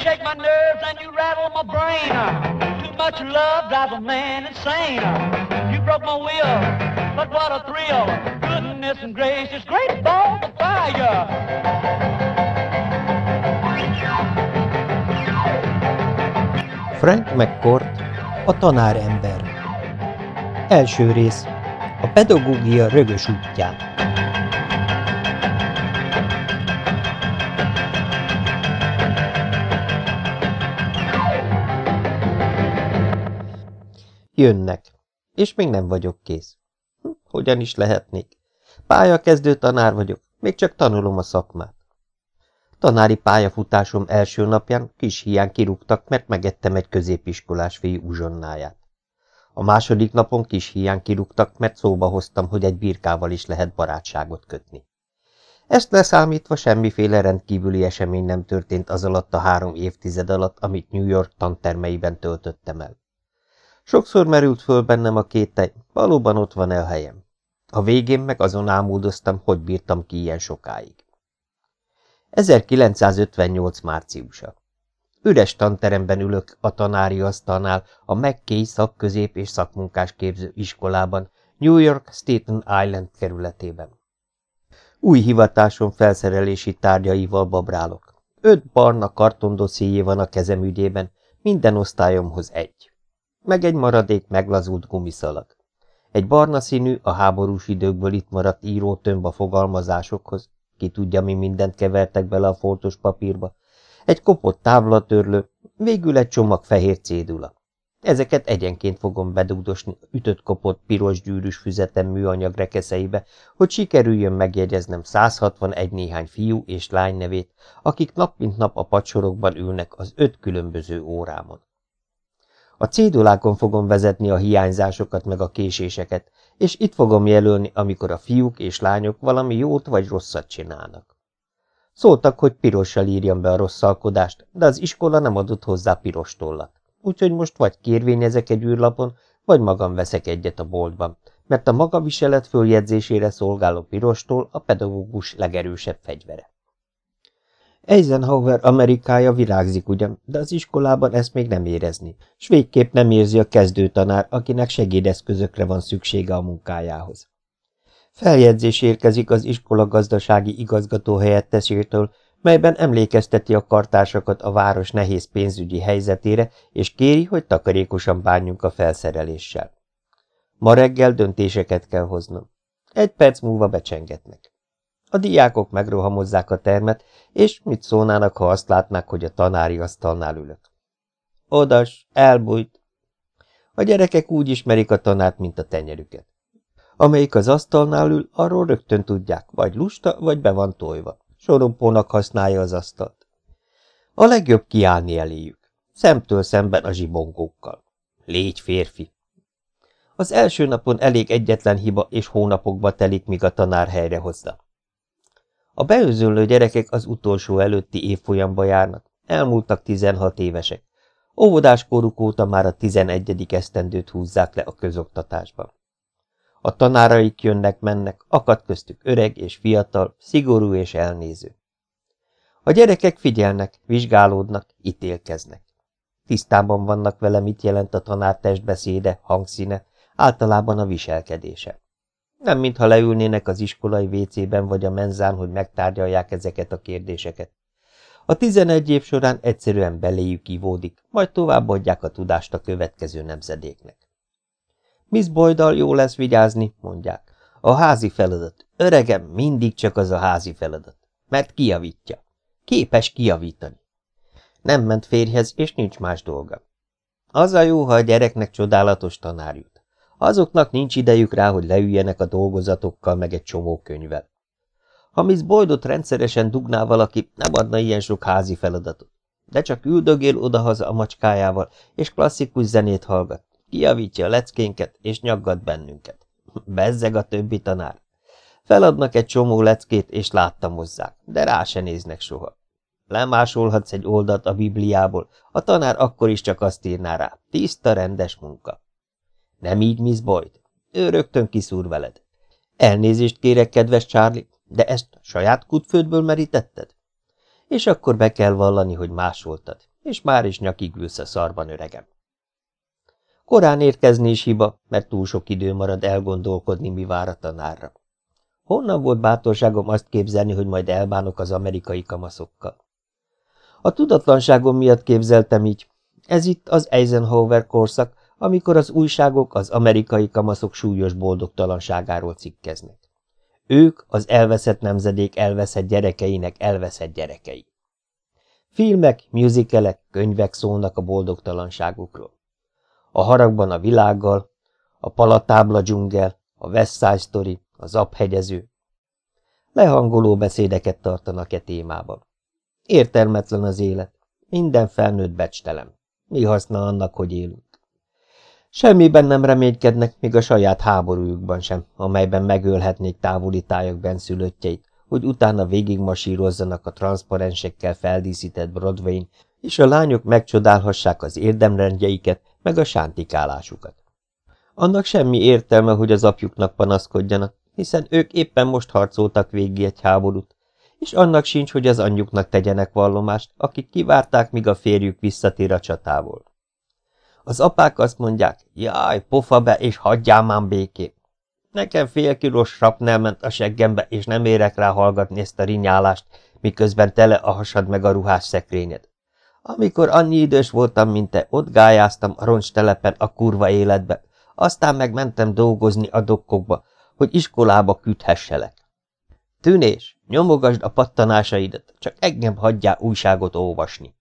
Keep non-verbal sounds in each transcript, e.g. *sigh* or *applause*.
shake my nerves and you rattle my brain. Too much love drives a man insane. You broke my will, but what a thrill. Goodness and gracious, great balls of fire. Frank McCourt, a tanárember. Első rész. A pedagógia rögös útján. Jönnek, és még nem vagyok kész. Hm, hogyan is lehetnék? Pályakezdő tanár vagyok, még csak tanulom a szakmát. Tanári pályafutásom első napján kis hián kirúgtak, mert megettem egy középiskolás fiú uzsonnáját. A második napon kis hián kirúgtak, mert szóba hoztam, hogy egy birkával is lehet barátságot kötni. Ezt leszámítva semmiféle rendkívüli esemény nem történt az alatt a három évtized alatt, amit New York tantermeiben töltöttem el. Sokszor merült föl bennem a kételj, valóban ott van el helyem. A végén meg azon ámúdoztam, hogy bírtam ki ilyen sokáig. 1958. márciusa. Üres tanteremben ülök a tanári asztalnál a McKay szakközép és szakmunkás képző iskolában, New York Staten Island kerületében. Új hivatásom felszerelési tárgyaival babrálok. Öt barna kartondosszéjé van a kezem ügyében, minden osztályomhoz egy. Meg egy maradék meglazult gumiszalag. Egy barna színű, a háborús időkből itt maradt írótömb a fogalmazásokhoz, ki tudja, mi mindent kevertek bele a foltos papírba, egy kopott távlatörlő, végül egy csomag fehér cédula. Ezeket egyenként fogom bedugdosni ütött kopott piros gyűrűs füzetem műanyag rekeszeibe, hogy sikerüljön megjegyeznem 161 néhány fiú és lány nevét, akik nap mint nap a padsorokban ülnek az öt különböző órámon. A cédulákon fogom vezetni a hiányzásokat meg a késéseket, és itt fogom jelölni, amikor a fiúk és lányok valami jót vagy rosszat csinálnak. Szóltak, hogy pirossal írjam be a rosszalkodást, de az iskola nem adott hozzá piros tollat. Úgyhogy most vagy kérvényezek egy űrlapon, vagy magam veszek egyet a boltban, mert a maga viselet följegyzésére szolgáló pirostól a pedagógus legerősebb fegyvere. Eisenhower Amerikája virágzik ugyan, de az iskolában ezt még nem érezni, s végképp nem érzi a kezdőtanár, akinek segédeszközökre van szüksége a munkájához. Feljegyzés érkezik az iskola gazdasági igazgató helyettesétől, melyben emlékezteti a kartársakat a város nehéz pénzügyi helyzetére, és kéri, hogy takarékosan bánjunk a felszereléssel. Ma reggel döntéseket kell hoznom. Egy perc múlva becsengetnek. A diákok megrohamozzák a termet, és mit szólnának, ha azt látnák, hogy a tanári asztalnál ülök. Odas, elbújt. A gyerekek úgy ismerik a tanárt, mint a tenyerüket. Amelyik az asztalnál ül, arról rögtön tudják, vagy lusta, vagy be van tojva. Sorompónak használja az asztalt. A legjobb kiállni eléjük. Szemtől szemben a zsibongókkal. Légy férfi! Az első napon elég egyetlen hiba, és hónapokba telik, míg a tanár helyre hozza. A beőzőlő gyerekek az utolsó előtti évfolyamba járnak, elmúltak 16 évesek. Óvodáskoruk óta már a 11. esztendőt húzzák le a közoktatásban. A tanáraik jönnek-mennek, akad köztük öreg és fiatal, szigorú és elnéző. A gyerekek figyelnek, vizsgálódnak, ítélkeznek. Tisztában vannak vele, mit jelent a tanár testbeszéde, hangszíne, általában a viselkedése. Nem mintha leülnének az iskolai vécében vagy a menzán, hogy megtárgyalják ezeket a kérdéseket. A tizenegy év során egyszerűen beléjük ivódik, majd továbbadják a tudást a következő nemzedéknek. Miss Boydal jó lesz vigyázni, mondják. A házi feladat. Öregem, mindig csak az a házi feladat. Mert kiavítja. Képes kiavítani. Nem ment férjhez, és nincs más dolga. Az a jó, ha a gyereknek csodálatos tanár. Azoknak nincs idejük rá, hogy leüljenek a dolgozatokkal meg egy csomó könyvvel. Ha Miss Boydot rendszeresen dugná valaki, nem adna ilyen sok házi feladatot. De csak üldögél odahaza a macskájával, és klasszikus zenét hallgat. Kiavítja a leckénket, és nyaggat bennünket. *laughs* Bezzeg a többi tanár. Feladnak egy csomó leckét, és láttamozzák, de rá se néznek soha. Lemásolhatsz egy oldalt a Bibliából, a tanár akkor is csak azt írná rá. Tiszta, rendes munka. Nem így, Miss Boyd? Ő rögtön kiszúr veled. Elnézést kérek, kedves Charlie, de ezt saját kutfődből merítetted? És akkor be kell vallani, hogy másoltad. és már is nyakig ülsz a szarban, öregem. Korán érkezni is hiba, mert túl sok idő marad elgondolkodni, mi vár a tanárra. Honnan volt bátorságom azt képzelni, hogy majd elbánok az amerikai kamaszokkal? A tudatlanságom miatt képzeltem így. Ez itt az Eisenhower korszak, amikor az újságok az amerikai kamaszok súlyos boldogtalanságáról cikkeznek. Ők az elveszett nemzedék elveszett gyerekeinek elveszett gyerekei. Filmek, musicalek, könyvek szólnak a boldogtalanságukról. A haragban a világgal, a palatábla dzsungel, a West Side Story, az abhegyező. Lehangoló beszédeket tartanak e témában. Értelmetlen az élet, minden felnőtt becstelem. Mi haszna annak, hogy élünk? Semmiben nem reménykednek, még a saját háborújukban sem, amelyben megölhetnék távoli tájak benszülöttjeit, hogy utána végigmasírozzanak a transzparensekkel feldíszített Broadway-n, és a lányok megcsodálhassák az érdemrendjeiket, meg a sántikálásukat. Annak semmi értelme, hogy az apjuknak panaszkodjanak, hiszen ők éppen most harcoltak végig egy háborút, és annak sincs, hogy az anyjuknak tegyenek vallomást, akik kivárták, míg a férjük visszatér a csatából. Az apák azt mondják, jaj, pofa be, és hagyjál már békén. Nekem fél kilós sapnel ment a seggembe, és nem érek rá hallgatni ezt a rinyálást, miközben tele a hasad meg a ruhás szekrényed. Amikor annyi idős voltam, mint te, ott gályáztam a roncstelepen a kurva életbe, aztán meg mentem dolgozni a dokkokba, hogy iskolába küldhesselek. Tűnés, nyomogasd a pattanásaidat, csak engem hagyjál újságot olvasni.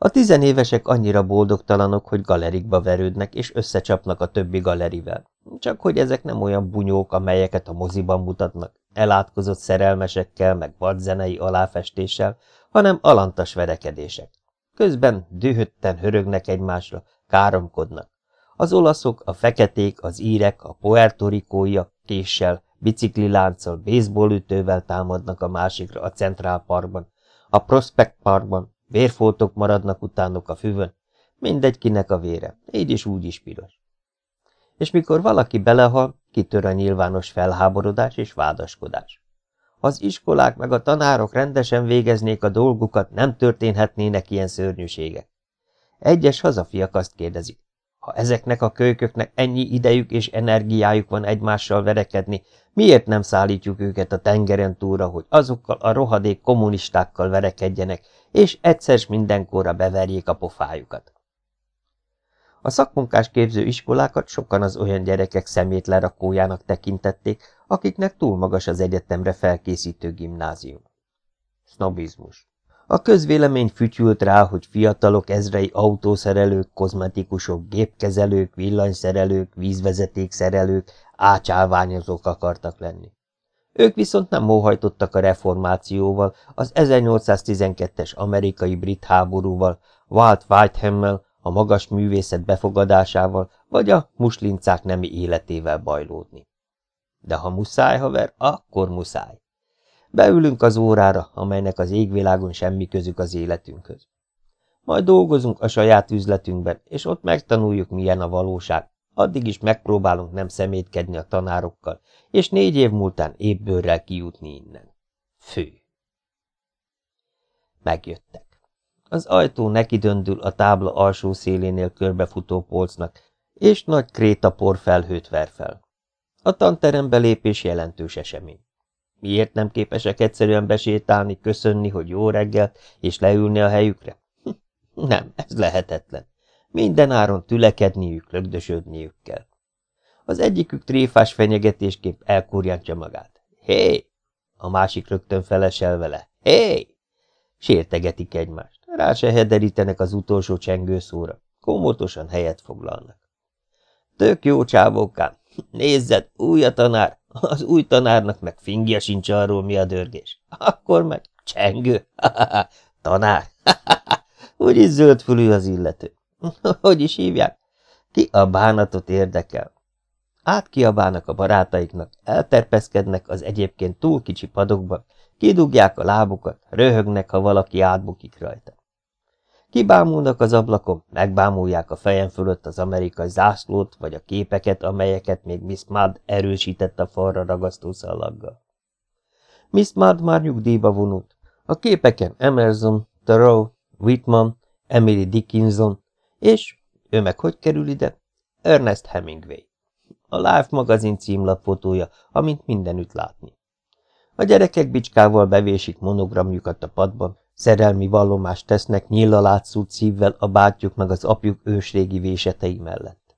A tizenévesek annyira boldogtalanok, hogy galerikba verődnek, és összecsapnak a többi galerivel. Csak hogy ezek nem olyan bunyók, amelyeket a moziban mutatnak, elátkozott szerelmesekkel, meg vadzenei aláfestéssel, hanem alantas verekedések. Közben dühötten hörögnek egymásra, káromkodnak. Az olaszok, a feketék, az írek, a puertorikóiak késsel, biciklilánccal, baseballütővel támadnak a másikra a Central Parkban, a Prospect Parkban, Vérfoltok maradnak utánok a füvön, mindegy kinek a vére, így is úgy is piros. És mikor valaki belehal, kitör a nyilvános felháborodás és vádaskodás. Az iskolák meg a tanárok rendesen végeznék a dolgukat, nem történhetnének ilyen szörnyűségek. Egyes hazafiak azt kérdezik, ha ezeknek a kölyköknek ennyi idejük és energiájuk van egymással verekedni, miért nem szállítjuk őket a tengeren túlra, hogy azokkal a rohadék kommunistákkal verekedjenek, és egyszer mindenkorra beverjék a pofájukat? A szakmunkás képző iskolákat sokan az olyan gyerekek szemét lerakójának tekintették, akiknek túl magas az egyetemre felkészítő gimnázium. Sznobizmus. A közvélemény fütyült rá, hogy fiatalok ezrei autószerelők, kozmetikusok, gépkezelők, villanyszerelők, vízvezetékszerelők, ácsálványozók akartak lenni. Ők viszont nem móhajtottak a reformációval, az 1812-es amerikai-brit háborúval, Walt Whiteham-mel, a magas művészet befogadásával, vagy a muslincák nemi életével bajlódni. De ha muszáj, haver, akkor muszáj. Beülünk az órára, amelynek az égvilágon semmi közük az életünkhöz. Majd dolgozunk a saját üzletünkben, és ott megtanuljuk, milyen a valóság. Addig is megpróbálunk nem szemétkedni a tanárokkal, és négy év múltán épbőrrel kijutni innen. Fő. Megjöttek. Az ajtó neki döndül a tábla alsó szélénél körbefutó polcnak, és nagy krétapor felhőt ver fel. A tanterem belépés jelentős esemény. Miért nem képesek egyszerűen besétálni, köszönni, hogy jó reggelt, és leülni a helyükre? *laughs* Nem, ez lehetetlen. Minden áron tülekedniük, lögdösödniük kell. Az egyikük tréfás fenyegetésképp elkurjantja magát. Hé! A másik rögtön felesel vele. Hé! Sértegetik egymást. Rá se hederítenek az utolsó csengőszóra. Komótosan helyet foglalnak. Tök jó csávókám. Nézzed, új a tanár, az új tanárnak meg fingja sincs arról, mi a dörgés. Akkor meg csengő. *laughs* Tanár. *laughs* Úgyis zöldfülű az illető. *laughs* Hogy is hívják? Ki a bánatot érdekel? Átkiabálnak a barátaiknak, elterpeszkednek az egyébként túl kicsi padokba, kidugják a lábukat, röhögnek, ha valaki átbukik rajta. Kibámulnak az ablakon, megbámulják a fejem fölött az amerikai zászlót, vagy a képeket, amelyeket még Miss Mudd erősített a falra ragasztó szallaggal. Miss Mudd már nyugdíjba vonult. A képeken Emerson, Thoreau, Whitman, Emily Dickinson, és, ő meg hogy kerül ide? Ernest Hemingway. A Life magazin címlapfotója, amint mindenütt látni. A gyerekek bicskával bevésik monogramjukat a padban, szerelmi vallomást tesznek nyillalátszó szívvel a bátyjuk meg az apjuk ősrégi vésetei mellett.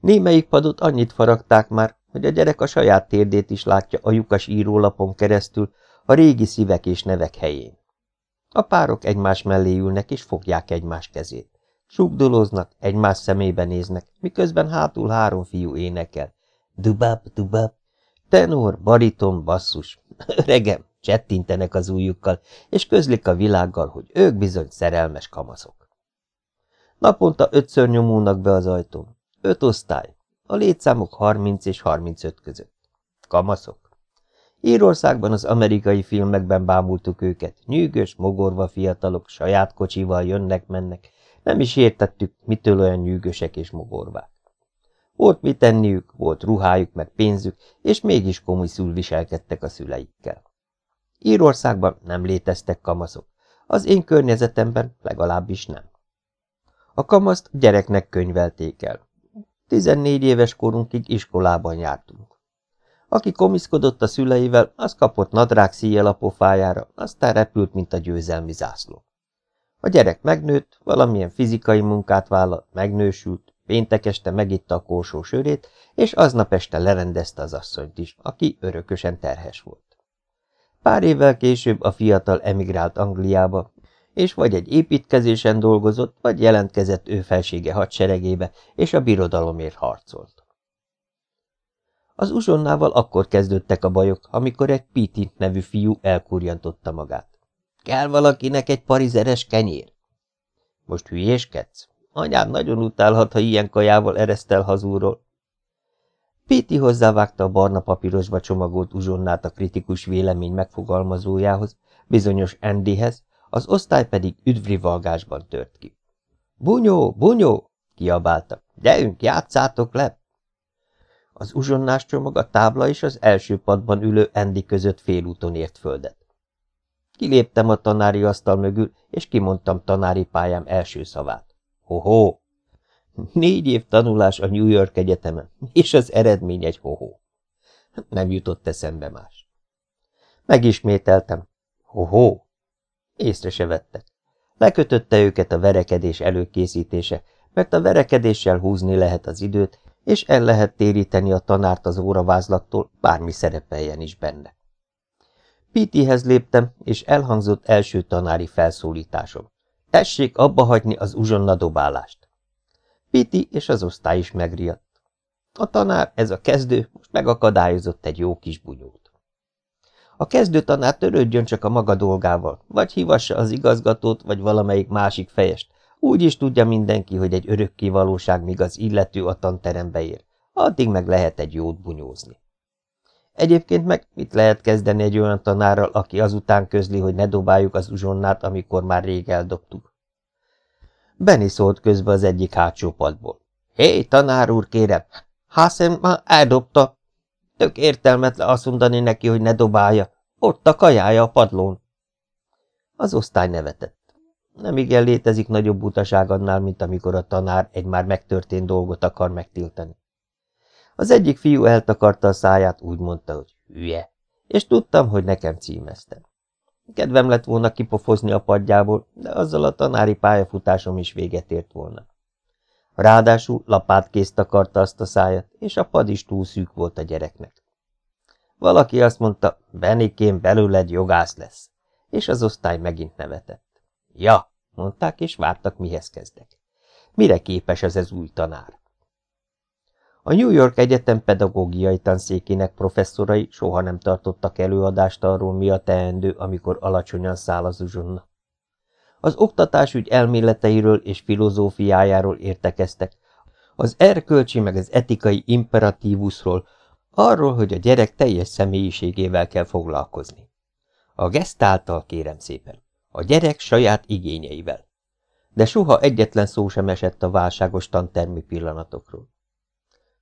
Némelyik padot annyit faragták már, hogy a gyerek a saját térdét is látja a lyukas írólapon keresztül a régi szívek és nevek helyén. A párok egymás mellé ülnek és fogják egymás kezét. Sugdolóznak, egymás szemébe néznek, miközben hátul három fiú énekel. Dubab, dubab. Tenor, bariton, basszus. *laughs* Öregem, csettintenek az ujjukkal, és közlik a világgal, hogy ők bizony szerelmes kamaszok. Naponta ötször nyomulnak be az ajtón. Öt osztály. A létszámok 30 és 35 között. Kamaszok. Írországban az amerikai filmekben bámultuk őket. Nyűgös, mogorva fiatalok, saját kocsival jönnek-mennek. Nem is értettük, mitől olyan nyűgösek és mogorvák. Volt mit tenniük, volt ruhájuk, meg pénzük, és mégis komiszul viselkedtek a szüleikkel. Írországban nem léteztek kamaszok. Az én környezetemben legalábbis nem. A kamaszt gyereknek könyvelték el. Tizennégy éves korunkig iskolában jártunk. Aki komiszkodott a szüleivel, az kapott nadrág szíjjel a pofájára, aztán repült, mint a győzelmi zászló. A gyerek megnőtt, valamilyen fizikai munkát vállalt, megnősült, péntek este megitta a korsó sörét, és aznap este lerendezte az asszonyt is, aki örökösen terhes volt. Pár évvel később a fiatal emigrált Angliába, és vagy egy építkezésen dolgozott, vagy jelentkezett ő felsége hadseregébe, és a birodalomért harcolt. Az uzsonnával akkor kezdődtek a bajok, amikor egy Piti nevű fiú elkurjantotta magát. Kell valakinek egy parizeres kenyér? Most hülyéskedsz? Anyád nagyon utálhat, ha ilyen kajával eresztel hazúról. Piti hozzávágta a barna papírosba csomagolt uzsonnát a kritikus vélemény megfogalmazójához, bizonyos Andyhez, az osztály pedig üdvrivalgásban tört ki. Bunyó, bunyó! kiabáltak. Gyerünk, játszátok le! Az uzsonnás csomag a tábla és az első padban ülő Andy között félúton ért földet. Kiléptem a tanári asztal mögül, és kimondtam tanári pályám első szavát. Hoho! Négy év tanulás a New York Egyetemen, és az eredmény egy hoho. Nem jutott eszembe más. Megismételtem. Hoho! Észre se vettek. Lekötötte őket a verekedés előkészítése, mert a verekedéssel húzni lehet az időt, és el lehet téríteni a tanárt az óravázlattól, bármi szerepeljen is benne. Pitihez léptem, és elhangzott első tanári felszólításom. Tessék abba hagyni az uzsonna dobálást. Piti és az osztály is megriadt. A tanár, ez a kezdő, most megakadályozott egy jó kis bunyót. A kezdő tanár törődjön csak a maga dolgával, vagy hívassa az igazgatót, vagy valamelyik másik fejest, úgy is tudja mindenki, hogy egy örökké valóság, míg az illető a tanterembe ér. Addig meg lehet egy jót bunyózni. Egyébként meg mit lehet kezdeni egy olyan tanárral, aki azután közli, hogy ne dobáljuk az uzsonnát, amikor már rég eldobtuk? Benny szólt közbe az egyik hátsó padból. Hé, tanár úr, kérem, Hászem már eldobta. Tök értelmetlen azt mondani neki, hogy ne dobálja. Ott a kajája a padlón. Az osztály nevetett. Nem igen létezik nagyobb butaság annál, mint amikor a tanár egy már megtörtént dolgot akar megtiltani. Az egyik fiú eltakarta a száját, úgy mondta, hogy hülye, és tudtam, hogy nekem címeztem. Kedvem lett volna kipofozni a padjából, de azzal a tanári pályafutásom is véget ért volna. Ráadásul lapátkész takarta azt a száját, és a pad is túl szűk volt a gyereknek. Valaki azt mondta, Benikén belőled jogász lesz, és az osztály megint nevetett. Ja, mondták, és vártak, mihez kezdek. Mire képes ez az új tanár? A New York Egyetem pedagógiai tanszékének professzorai soha nem tartottak előadást arról, mi a teendő, amikor alacsonyan száll az uzsonna. Az oktatásügy elméleteiről és filozófiájáról értekeztek, az erkölcsi meg az etikai imperatívusról, arról, hogy a gyerek teljes személyiségével kell foglalkozni. A gesztáltal kérem szépen. A gyerek saját igényeivel. De soha egyetlen szó sem esett a válságos tantermi pillanatokról.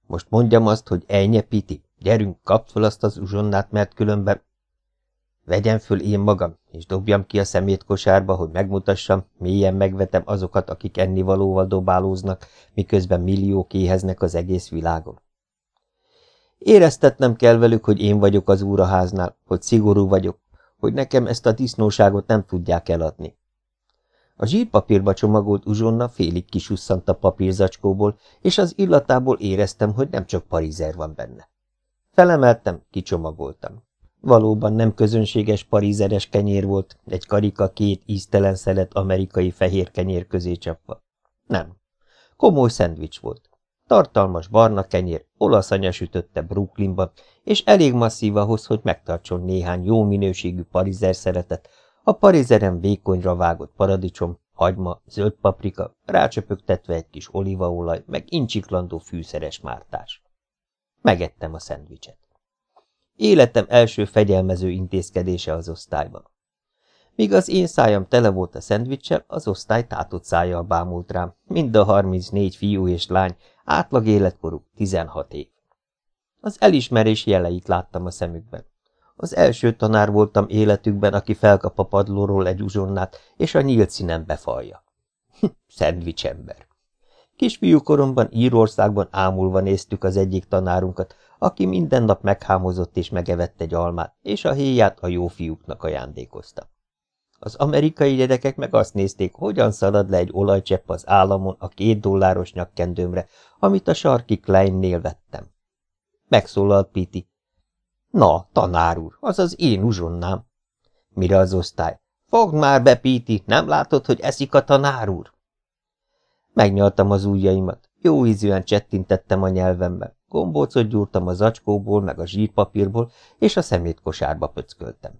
Most mondjam azt, hogy ejnye Piti, gyerünk, kapd fel azt az uzsonnát, mert különben... Vegyem föl én magam, és dobjam ki a szemétkosárba, hogy megmutassam, mélyen megvetem azokat, akik ennivalóval dobálóznak, miközben milliók éheznek az egész világon. Éreztetnem kell velük, hogy én vagyok az úraháznál, hogy szigorú vagyok, hogy nekem ezt a disznóságot nem tudják eladni. A zsírpapírba csomagolt uzsonna félig kisusszant a papírzacskóból, és az illatából éreztem, hogy nem csak parizer van benne. Felemeltem, kicsomagoltam. Valóban nem közönséges parízeres kenyér volt, egy karika két íztelen szelet amerikai fehér kenyér közé csapva. Nem. Komoly szendvics volt. Tartalmas barna kenyér, olasz anya sütötte Brooklynban, és elég masszív ahhoz, hogy megtartson néhány jó minőségű parizer szeretet, a parizeren vékonyra vágott paradicsom, hagyma, zöld paprika, rácsöpögtetve egy kis olívaolaj, meg incsiklandó fűszeres mártás. Megettem a szendvicset. Életem első fegyelmező intézkedése az osztályban. Míg az én szájam tele volt a szendvicssel, az osztály tátott szájjal bámult rám, mind a 34 fiú és lány, átlag életkoruk 16 év. Az elismerés jeleit láttam a szemükben. Az első tanár voltam életükben, aki felkap a padlóról egy uzsonnát, és a nyílt színen befalja. Szendvicsember. Kisfiú koromban Írországban ámulva néztük az egyik tanárunkat, aki minden nap meghámozott és megevett egy almát, és a héját a jó fiúknak ajándékozta. Az amerikai gyerekek meg azt nézték, hogyan szalad le egy olajcsepp az államon a két dolláros nyakkendőmre, amit a sarki Kleinnél vettem. Megszólalt Piti. Na, tanár úr, az az én uzsonnám. Mire az osztály? Fogd már be, Piti, nem látod, hogy eszik a tanár úr? Megnyaltam az ujjaimat, jó ízűen csettintettem a nyelvembe, gombócot gyúrtam a zacskóból, meg a zsírpapírból, és a szemétkosárba pöcköltem.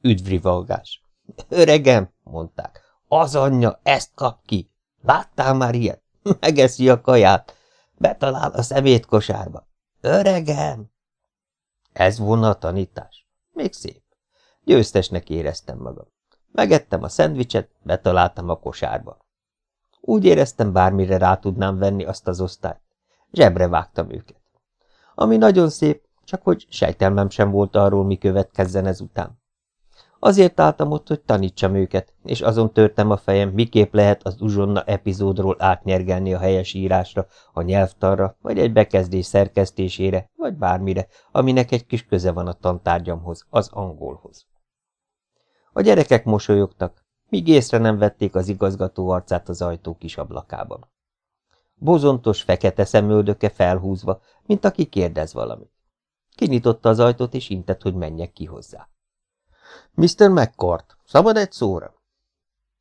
Üdvrivalgás! Öregem, mondták, az anyja ezt kap ki. Láttál már ilyet? Megeszi a kaját. Betalál a szemétkosárba. Öregem! Ez volna a tanítás. Még szép. Győztesnek éreztem magam. Megettem a szendvicset, betaláltam a kosárba. Úgy éreztem, bármire rá tudnám venni azt az osztályt. Zsebre vágtam őket. Ami nagyon szép, csak hogy sejtelmem sem volt arról, mi következzen ezután. Azért álltam ott, hogy tanítsam őket, és azon törtem a fejem, miképp lehet az uzsonna epizódról átnyergelni a helyes írásra, a nyelvtanra, vagy egy bekezdés szerkesztésére, vagy bármire, aminek egy kis köze van a tantárgyamhoz, az angolhoz. A gyerekek mosolyogtak, míg észre nem vették az igazgató arcát az ajtó kis ablakában. Bozontos, fekete szemöldöke felhúzva, mint aki kérdez valamit. Kinyitotta az ajtót, és intett, hogy menjek ki hozzá. Mr. McCord, szabad egy szóra?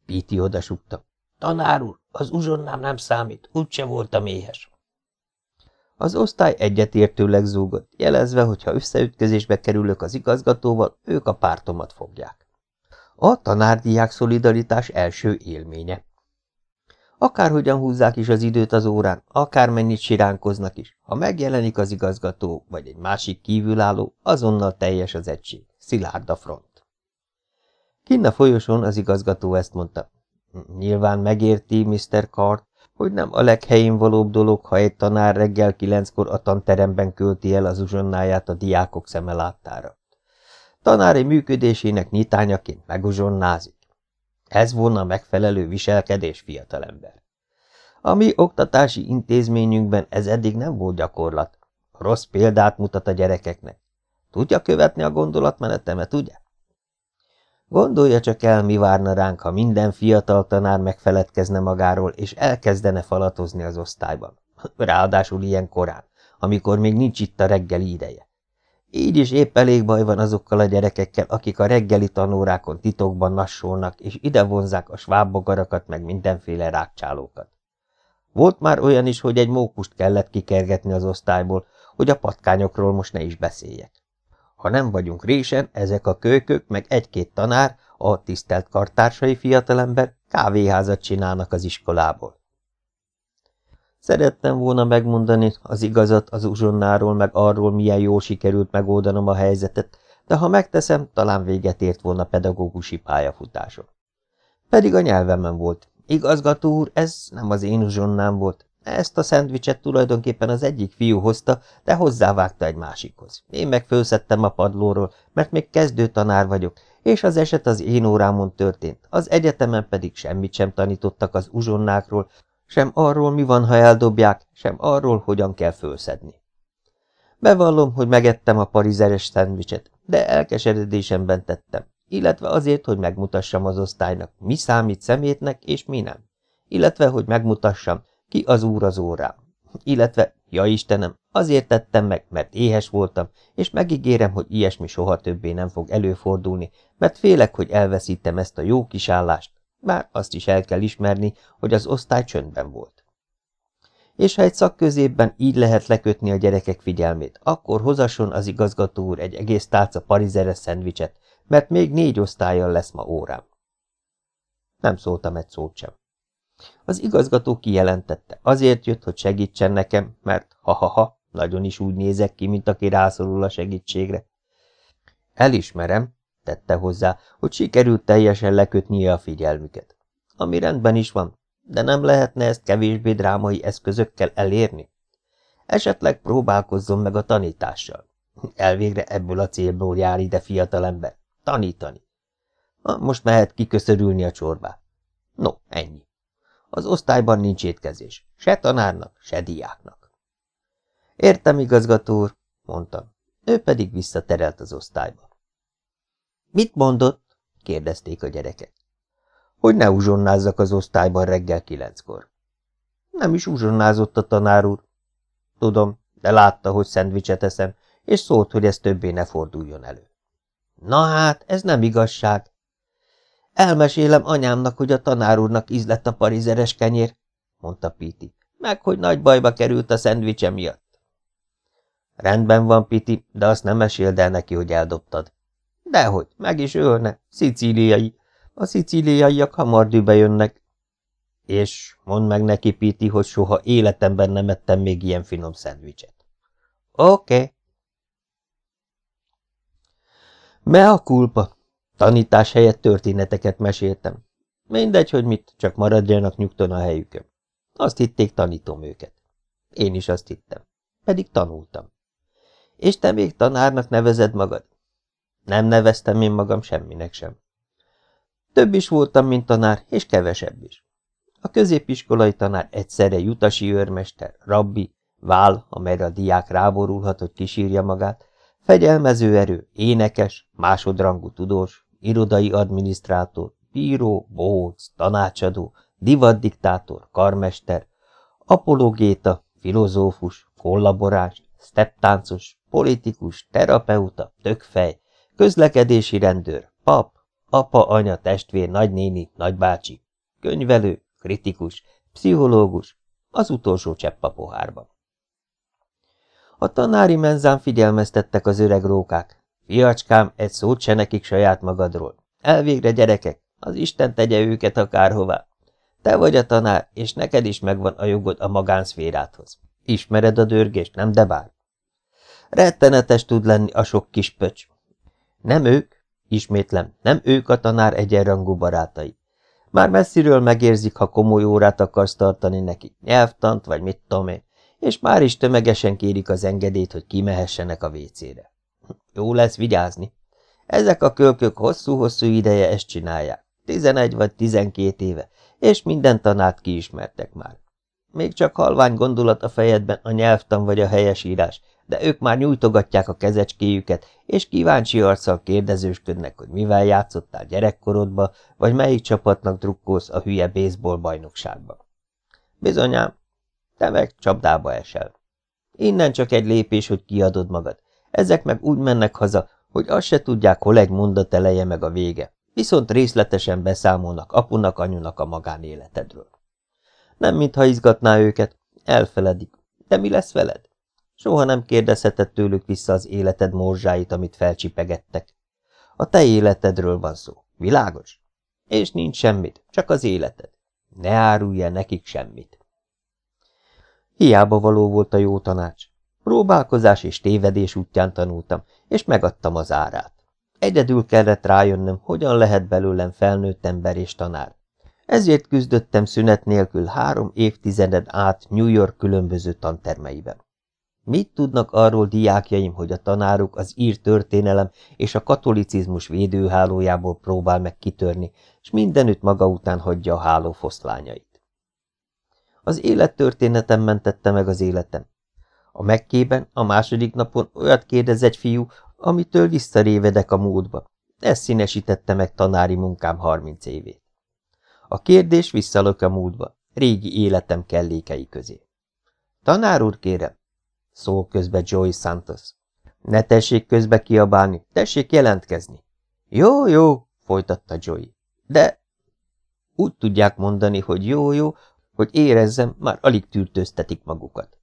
Píti odasukta. Tanár úr, az uzsonnám nem számít, úgyse voltam éhes. Az osztály egyetértőleg zúgott, jelezve, hogy ha összeütközésbe kerülök az igazgatóval, ők a pártomat fogják. A tanárdiák szolidaritás első élménye. Akárhogyan húzzák is az időt az órán, akármennyit siránkoznak is, ha megjelenik az igazgató, vagy egy másik kívülálló, azonnal teljes az egység, szilárd a front. Kinn a folyosón az igazgató ezt mondta. Nyilván megérti, Mr. Cart, hogy nem a leghelyén valóbb dolog, ha egy tanár reggel kilenckor a tanteremben költi el az uzsonnáját a diákok szeme láttára. Tanári működésének nyitányaként meguzsonnázik. Ez volna megfelelő viselkedés, fiatalember. A mi oktatási intézményünkben ez eddig nem volt gyakorlat. Rossz példát mutat a gyerekeknek. Tudja követni a gondolatmenetemet, ugye? Gondolja csak el, mi várna ránk, ha minden fiatal tanár megfeledkezne magáról, és elkezdene falatozni az osztályban. *laughs* Ráadásul ilyen korán, amikor még nincs itt a reggeli ideje. Így is épp elég baj van azokkal a gyerekekkel, akik a reggeli tanórákon titokban nassolnak, és ide vonzák a svábbogarakat meg mindenféle rákcsálókat. Volt már olyan is, hogy egy mókust kellett kikergetni az osztályból, hogy a patkányokról most ne is beszéljek. Ha nem vagyunk résen, ezek a kölykök, meg egy-két tanár, a tisztelt kartársai fiatalember kávéházat csinálnak az iskolából. Szerettem volna megmondani az igazat az uzsonnáról, meg arról, milyen jól sikerült megoldanom a helyzetet, de ha megteszem, talán véget ért volna pedagógusi pályafutásom. Pedig a nyelvemen volt. Igazgató úr, ez nem az én uzsonnám volt. Ezt a szendvicset tulajdonképpen az egyik fiú hozta, de hozzávágta egy másikhoz. Én meg a padlóról, mert még kezdő tanár vagyok, és az eset az én órámon történt, az egyetemen pedig semmit sem tanítottak az uzsonnákról, sem arról, mi van, ha eldobják, sem arról, hogyan kell fölszedni. Bevallom, hogy megettem a parizeres szendvicset, de elkeseredésemben tettem, illetve azért, hogy megmutassam az osztálynak, mi számít szemétnek és mi nem, illetve, hogy megmutassam, ki az úr az órám, illetve, ja Istenem, azért tettem meg, mert éhes voltam, és megígérem, hogy ilyesmi soha többé nem fog előfordulni, mert félek, hogy elveszítem ezt a jó kis állást, bár azt is el kell ismerni, hogy az osztály csöndben volt. És ha egy szakközépben így lehet lekötni a gyerekek figyelmét, akkor hozasson az igazgató úr egy egész tálca parizeres szendvicset, mert még négy osztályjal lesz ma órám. Nem szóltam egy szót sem. Az igazgató kijelentette, azért jött, hogy segítsen nekem, mert ha-ha-ha, nagyon is úgy nézek ki, mint aki rászorul a segítségre. Elismerem, tette hozzá, hogy sikerült teljesen lekötnie a figyelmüket. Ami rendben is van, de nem lehetne ezt kevésbé drámai eszközökkel elérni? Esetleg próbálkozzon meg a tanítással. Elvégre ebből a célból jár ide fiatalember. Tanítani. Na, most mehet kiköszörülni a csorbát. No, ennyi. Az osztályban nincs étkezés. Se tanárnak, se diáknak. Értem, igazgató úr, mondtam. Ő pedig visszaterelt az osztályba. Mit mondott? kérdezték a gyerekek. Hogy ne uzsonnázzak az osztályban reggel kilenckor. Nem is uzsonnázott a tanár úr. Tudom, de látta, hogy szendvicset eszem, és szólt, hogy ez többé ne forduljon elő. Na hát, ez nem igazság. Elmesélem anyámnak, hogy a tanár úrnak ízlett a parizeres kenyér, mondta Piti, meg hogy nagy bajba került a szendvicse miatt. Rendben van, Piti, de azt nem meséld el neki, hogy eldobtad. Dehogy, meg is ölne, szicíliai. A szicíliaiak hamar dűbe jönnek. És mondd meg neki, Piti, hogy soha életemben nem ettem még ilyen finom szendvicset. Oké. Okay. Mea culpa. Tanítás helyett történeteket meséltem. Mindegy, hogy mit, csak maradjanak nyugton a helyükön. Azt hitték, tanítom őket. Én is azt hittem. Pedig tanultam. És te még tanárnak nevezed magad? Nem neveztem én magam semminek sem. Több is voltam, mint tanár, és kevesebb is. A középiskolai tanár egyszerre jutasi őrmester, rabbi, vál, amelyre a diák ráborulhat, hogy kisírja magát, fegyelmező erő, énekes, másodrangú tudós, irodai adminisztrátor, bíró, bohóc, tanácsadó, divatdiktátor, karmester, apologéta, filozófus, kollaboráns, stepptáncos, politikus, terapeuta, tökfej, közlekedési rendőr, pap, apa, anya, testvér, nagynéni, nagybácsi, könyvelő, kritikus, pszichológus, az utolsó csepp a pohárban. A tanári menzán figyelmeztettek az öreg rókák. Fiacskám, egy szót se nekik saját magadról. Elvégre gyerekek, az Isten tegye őket akárhová. Te vagy a tanár, és neked is megvan a jogod a magánszférádhoz. Ismered a dörgést, nem de bár? Rettenetes tud lenni a sok kis pöcs. Nem ők, ismétlem, nem ők a tanár egyenrangú barátai. Már messziről megérzik, ha komoly órát akarsz tartani neki, nyelvtant vagy mit tudom én, és már is tömegesen kérik az engedélyt, hogy kimehessenek a vécére. Jó lesz vigyázni. Ezek a kölkök hosszú-hosszú ideje ezt csinálják, tizenegy vagy tizenkét éve, és minden tanát kiismertek már. Még csak halvány gondolat a fejedben a nyelvtan vagy a helyesírás, de ők már nyújtogatják a kezecskéjüket, és kíváncsi arccal kérdezősködnek, hogy mivel játszottál gyerekkorodba, vagy melyik csapatnak drukkolsz a hülye baseball bajnokságban. Bizonyám, te meg csapdába esel. Innen csak egy lépés, hogy kiadod magad. Ezek meg úgy mennek haza, hogy azt se tudják, hol egy mondat eleje meg a vége, viszont részletesen beszámolnak apunak, anyunak a magánéletedről. Nem mintha izgatná őket, elfeledik. De mi lesz veled? Soha nem kérdezheted tőlük vissza az életed morzsáit, amit felcsipegettek. A te életedről van szó. Világos? És nincs semmit, csak az életed. Ne árulj el nekik semmit. Hiába való volt a jó tanács. Próbálkozás és tévedés útján tanultam, és megadtam az árát. Egyedül kellett rájönnöm, hogyan lehet belőlem felnőtt ember és tanár. Ezért küzdöttem szünet nélkül három évtizeden át New York különböző tantermeiben. Mit tudnak arról diákjaim, hogy a tanáruk az ír történelem és a katolicizmus védőhálójából próbál meg kitörni, és mindenütt maga után hagyja a háló foszlányait? Az élettörténetem mentette meg az életem. A megkében a második napon olyat kérdez egy fiú, amitől visszarévedek a múltba. Ez színesítette meg tanári munkám harminc évét. A kérdés visszalök a múltba, régi életem kellékei közé. Tanár úr, kérem, szól közbe Joey Santos. Ne tessék közbe kiabálni, tessék jelentkezni. Jó, jó, folytatta Joey. De úgy tudják mondani, hogy jó, jó, hogy érezzem, már alig tűrtőztetik magukat.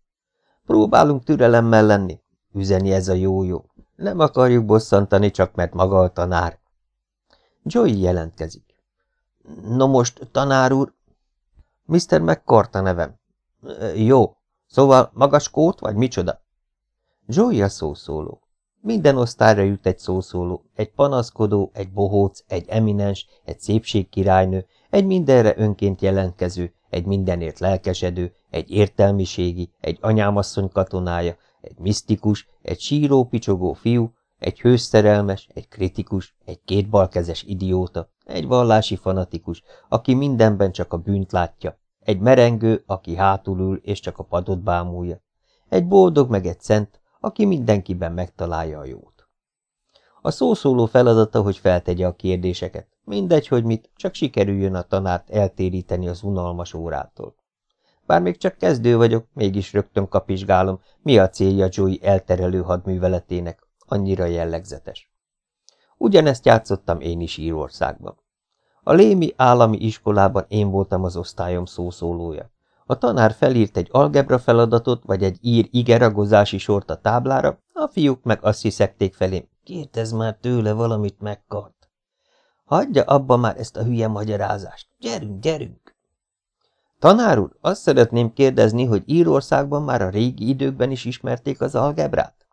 Próbálunk türelemmel lenni, üzeni ez a jó-jó. Nem akarjuk bosszantani, csak mert maga a tanár. Joey jelentkezik. No most, tanár úr? Mr. McCourt a nevem. Jó, Szóval magas kót, vagy micsoda? Joey a szószóló. Minden osztályra jut egy szószóló, egy panaszkodó, egy bohóc, egy eminens, egy szépségkirálynő, egy mindenre önként jelentkező, egy mindenért lelkesedő, egy értelmiségi, egy anyámasszony katonája, egy misztikus, egy síró picsogó fiú, egy hőszerelmes, egy kritikus, egy kétbalkezes idióta, egy vallási fanatikus, aki mindenben csak a bűnt látja, egy merengő, aki hátul ül és csak a padot bámulja. Egy boldog meg egy szent, aki mindenkiben megtalálja a jót. A szószóló feladata, hogy feltegye a kérdéseket. Mindegy, hogy mit, csak sikerüljön a tanárt eltéríteni az unalmas órától. Bár még csak kezdő vagyok, mégis rögtön kapizsgálom, mi a célja Joey elterelő hadműveletének, annyira jellegzetes. Ugyanezt játszottam én is Írországban. A Lémi állami iskolában én voltam az osztályom szószólója. A tanár felírt egy algebra feladatot, vagy egy ír igeragozási sort a táblára, a fiúk meg azt hiszekték felém, kérdezz már tőle valamit megkart. Hagyja abba már ezt a hülye magyarázást. Gyerünk, gyerünk! Tanár úr, azt szeretném kérdezni, hogy Írországban már a régi időkben is ismerték az algebrát?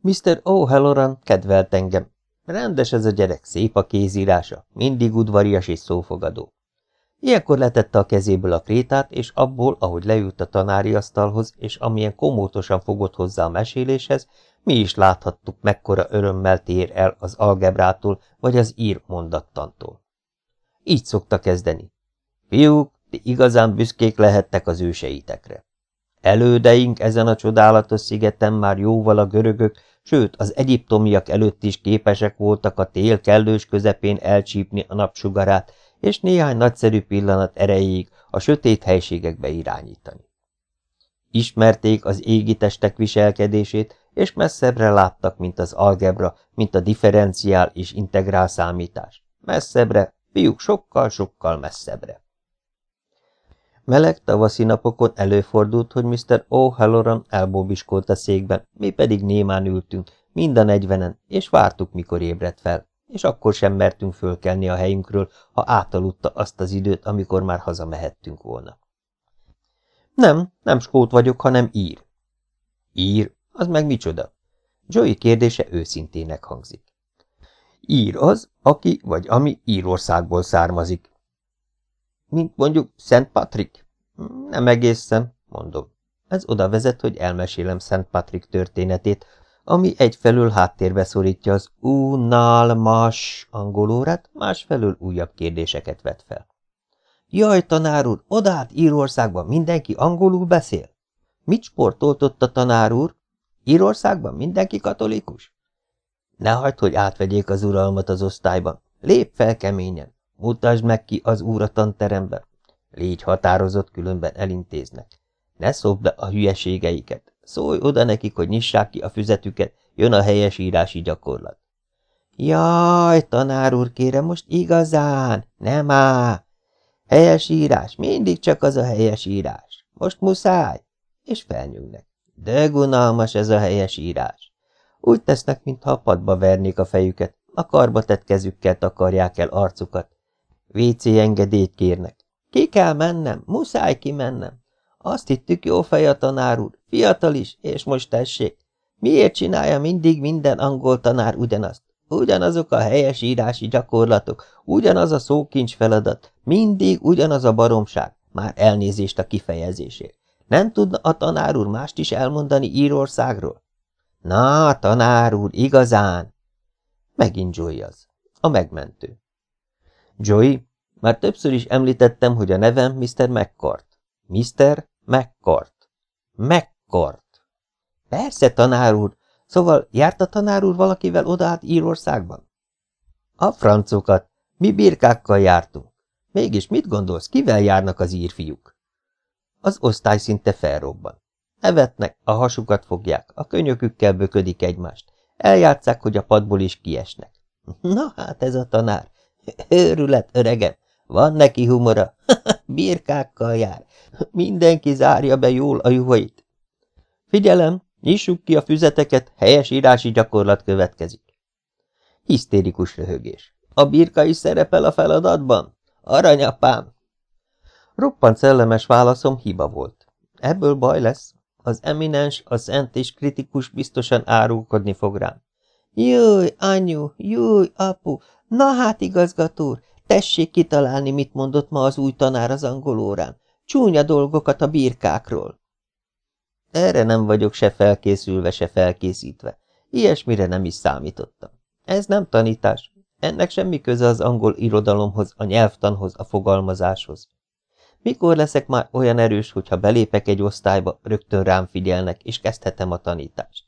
Mr. O'Halloran kedvelt engem, Rendes ez a gyerek, szép a kézírása, mindig udvarias és szófogadó. Ilyenkor letette a kezéből a krétát, és abból, ahogy leült a tanári asztalhoz, és amilyen komótosan fogott hozzá a meséléshez, mi is láthattuk, mekkora örömmel tér el az algebrától, vagy az ír mondattantól. Így szokta kezdeni. Fiúk, ti igazán büszkék lehettek az őseitekre. Elődeink ezen a csodálatos szigeten már jóval a görögök, sőt, az egyiptomiak előtt is képesek voltak a tél kellős közepén elcsípni a napsugarát, és néhány nagyszerű pillanat erejéig a sötét helységekbe irányítani. Ismerték az égi testek viselkedését, és messzebbre láttak, mint az algebra, mint a differenciál és integrál számítás. Messzebbre, fiúk sokkal-sokkal messzebbre. Meleg tavaszi napokon előfordult, hogy Mr. O'Halloran elbóbiskolt a székben, mi pedig némán ültünk, mind a negyvenen, és vártuk, mikor ébredt fel, és akkor sem mertünk fölkelni a helyünkről, ha átaludta azt az időt, amikor már hazamehettünk volna. Nem, nem skót vagyok, hanem ír. Ír? Az meg micsoda? Joey kérdése őszintének hangzik. Ír az, aki vagy ami Írországból származik, mint mondjuk Szent Patrik? Nem egészen, mondom. Ez oda vezet, hogy elmesélem Szent Patrik történetét, ami egyfelől háttérbe szorítja az unalmas angolórát, másfelől újabb kérdéseket vet fel. Jaj, tanár úr, odát Írországban mindenki angolul beszél? Mit sportoltott a tanár úr? Írországban mindenki katolikus? Ne hagyd, hogy átvegyék az uralmat az osztályban. Lép fel keményen. Mutasd meg ki az úr a tanterembe. Légy határozott, különben elintéznek. Ne szopd be a hülyeségeiket. Szólj oda nekik, hogy nyissák ki a füzetüket, jön a helyes írási gyakorlat. Jaj, tanár úr, kérem, most igazán, nem á. Helyes írás, mindig csak az a helyes írás. Most muszáj. És felnyugnek. De gunalmas ez a helyes írás. Úgy tesznek, mintha a padba vernék a fejüket, a karba tett kezükkel takarják el arcukat, WC engedélyt kérnek. Ki kell mennem, muszáj kimennem. Azt hittük, jó fej a tanár úr, fiatal is, és most tessék. Miért csinálja mindig minden angol tanár ugyanazt? Ugyanazok a helyes írási gyakorlatok, ugyanaz a szókincs feladat, mindig ugyanaz a baromság, már elnézést a kifejezésért. Nem tudna a tanár úr mást is elmondani Írországról? Na, tanár úr, igazán! Megint Joey az, a megmentő. Joey, már többször is említettem, hogy a nevem Mr. McCart. Mr. McCart. McCart. Persze, tanár úr. Szóval járt a tanár úr valakivel oda át Írországban? A francokat. Mi birkákkal jártunk. Mégis mit gondolsz, kivel járnak az írfiúk? Az osztály szinte felrobban. Nevetnek, a hasukat fogják, a könyökükkel böködik egymást. Eljátszák, hogy a padból is kiesnek. Na hát ez a tanár. Őrület, öregem. Van neki humora. *laughs* Birkákkal jár. Mindenki zárja be jól a juhait. Figyelem, nyissuk ki a füzeteket, helyes írási gyakorlat következik. Hisztérikus röhögés. A birka is szerepel a feladatban? Aranyapám! Roppant szellemes válaszom hiba volt. Ebből baj lesz. Az eminens, a szent és kritikus biztosan árulkodni fog rám. Júj, anyu, júj, apu, na hát igazgató tessék kitalálni, mit mondott ma az új tanár az angol órán. Csúnya dolgokat a birkákról. Erre nem vagyok se felkészülve, se felkészítve. Ilyesmire nem is számítottam. Ez nem tanítás. Ennek semmi köze az angol irodalomhoz, a nyelvtanhoz, a fogalmazáshoz. Mikor leszek már olyan erős, hogyha belépek egy osztályba, rögtön rám figyelnek, és kezdhetem a tanítást.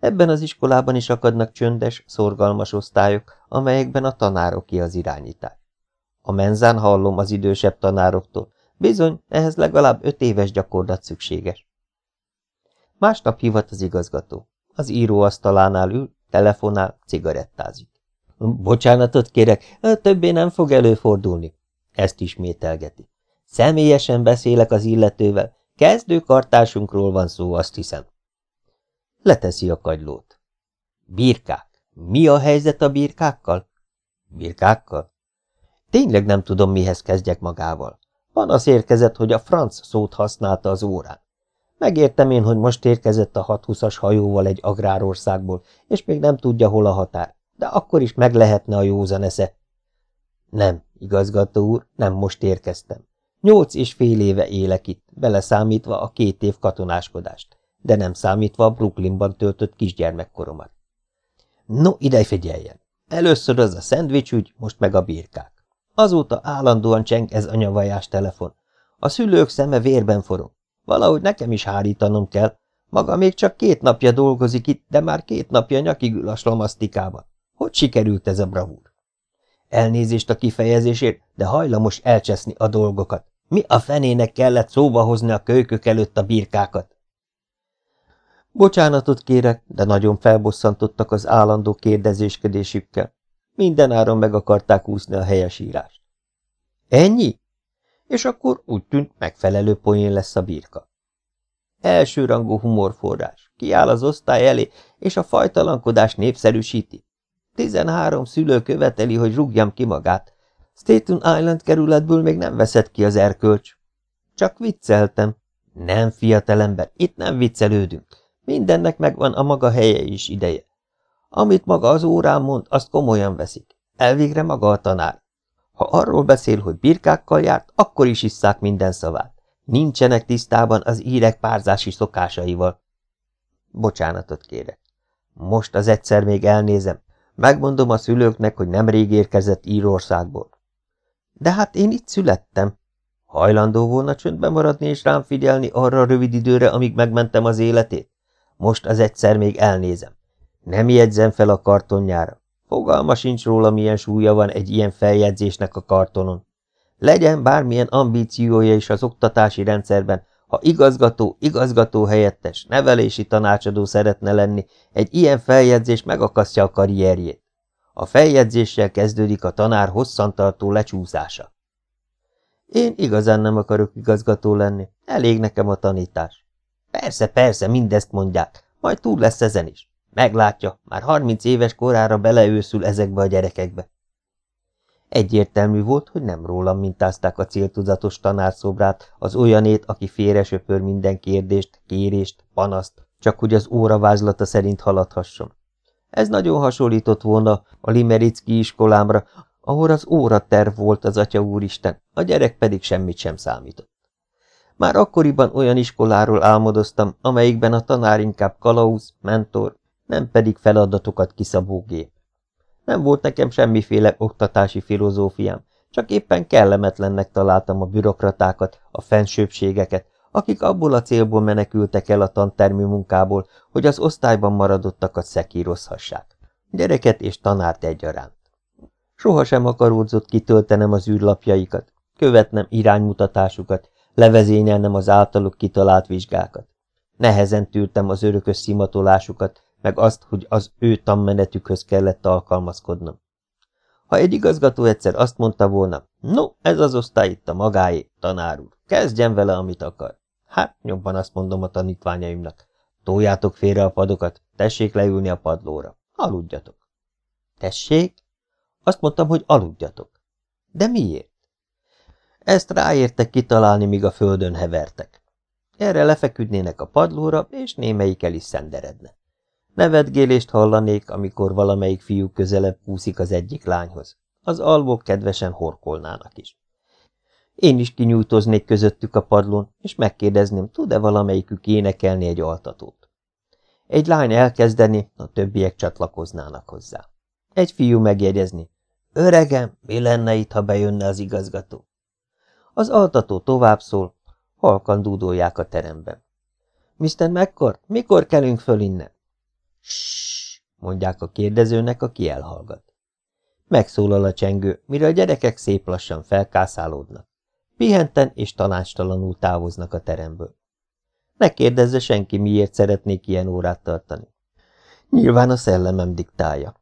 Ebben az iskolában is akadnak csöndes, szorgalmas osztályok, amelyekben a tanároké az irányítás. A menzán hallom az idősebb tanároktól, bizony, ehhez legalább öt éves gyakorlat szükséges. Másnap hívat az igazgató. Az íróasztalánál ül, telefonál, cigarettázik. Bocsánatot kérek, többé nem fog előfordulni. Ezt ismételgeti. Személyesen beszélek az illetővel. Kezdő kartásunkról van szó, azt hiszem. Leteszi a kagylót. Birkák. Mi a helyzet a birkákkal? Birkákkal? Tényleg nem tudom, mihez kezdjek magával. Van az érkezett, hogy a franc szót használta az órán. Megértem én, hogy most érkezett a 620-as hajóval egy agrárországból, és még nem tudja, hol a határ, de akkor is meg lehetne a józan esze. Nem, igazgató úr, nem most érkeztem. Nyolc és fél éve élek itt, beleszámítva a két év katonáskodást, de nem számítva a Brooklynban töltött kisgyermekkoromat. No, ide figyeljen! Először az a szendvics ügy, most meg a birkák. Azóta állandóan cseng ez a nyavajás telefon. A szülők szeme vérben forog. Valahogy nekem is hárítanom kell. Maga még csak két napja dolgozik itt, de már két napja nyakig ül a slamasztikába. Hogy sikerült ez a bravúr? Elnézést a kifejezésért, de hajlamos elcseszni a dolgokat. Mi a fenének kellett szóba hozni a kölykök előtt a birkákat? Bocsánatot kérek, de nagyon felbosszantottak az állandó kérdezéskedésükkel. Mindenáron meg akarták úszni a helyesírást. Ennyi? És akkor úgy tűnt, megfelelő poén lesz a birka. Elsőrangú humorforrás. Kiáll az osztály elé, és a fajtalankodás népszerűsíti. Tizenhárom szülő követeli, hogy rúgjam ki magát. Staten Island kerületből még nem veszett ki az erkölcs. Csak vicceltem. Nem, fiatalember, itt nem viccelődünk. Mindennek megvan a maga helye és ideje. Amit maga az órán mond, azt komolyan veszik. Elvégre maga a tanár. Ha arról beszél, hogy birkákkal járt, akkor is isszák minden szavát. Nincsenek tisztában az írek párzási szokásaival. Bocsánatot kérek. Most az egyszer még elnézem. Megmondom a szülőknek, hogy nemrég érkezett Írországból. De hát én itt születtem. Hajlandó volna csöndbe maradni és rám figyelni arra a rövid időre, amíg megmentem az életét? Most az egyszer még elnézem. Nem jegyzem fel a kartonjára. Fogalma sincs róla, milyen súlya van egy ilyen feljegyzésnek a kartonon. Legyen bármilyen ambíciója is az oktatási rendszerben, ha igazgató, igazgató helyettes, nevelési tanácsadó szeretne lenni, egy ilyen feljegyzés megakasztja a karrierjét. A feljegyzéssel kezdődik a tanár hosszantartó lecsúszása. Én igazán nem akarok igazgató lenni, elég nekem a tanítás. Persze, persze, mindezt mondják, majd túl lesz ezen is. Meglátja, már harminc éves korára beleőszül ezekbe a gyerekekbe. Egyértelmű volt, hogy nem rólam mintázták a céltudatos tanárszobrát, az olyanét, aki félresöpör minden kérdést, kérést, panaszt, csak hogy az óra vázlata szerint haladhasson. Ez nagyon hasonlított volna a Limericki iskolámra, ahol az óraterv volt az Atya Úristen, a gyerek pedig semmit sem számított. Már akkoriban olyan iskoláról álmodoztam, amelyikben a tanár inkább kalauz, mentor, nem pedig feladatokat kiszabó gép. Nem volt nekem semmiféle oktatási filozófiám, csak éppen kellemetlennek találtam a bürokratákat, a fensőbségeket, akik abból a célból menekültek el a tantermi munkából, hogy az osztályban maradottakat szekírozhassák. Gyereket és tanárt egyaránt. Sohasem akaródzott kitöltenem az űrlapjaikat, követnem iránymutatásukat, levezényelnem az általuk kitalált vizsgákat. Nehezen tűrtem az örökös szimatolásukat, meg azt, hogy az ő tanmenetükhöz kellett alkalmazkodnom. Ha egy igazgató egyszer azt mondta volna, no, ez az osztály itt a magáé, tanár úr, kezdjen vele, amit akar. Hát, nyomban azt mondom a tanítványaimnak, toljátok félre a padokat, tessék leülni a padlóra, aludjatok. Tessék? Azt mondtam, hogy aludjatok. De miért? Ezt ráértek kitalálni, míg a földön hevertek. Erre lefeküdnének a padlóra, és némelyik el is szenderedne. Nevetgélést hallanék, amikor valamelyik fiú közelebb kúszik az egyik lányhoz. Az alvók kedvesen horkolnának is. Én is kinyújtoznék közöttük a padlón, és megkérdezném, tud-e valamelyikük énekelni egy altatót. Egy lány elkezdeni, a többiek csatlakoznának hozzá. Egy fiú megjegyezni, öregem, mi lenne itt, ha bejönne az igazgató? Az altató tovább szól, halkan dúdolják a teremben. Mr. McCord, mikor kelünk föl innen? Mondják a kérdezőnek, aki elhallgat. Megszólal a csengő, mire a gyerekek szép lassan felkászálódnak. Pihenten és tanácstalanul távoznak a teremből. Ne kérdezze senki, miért szeretnék ilyen órát tartani. Nyilván a szellemem diktálja.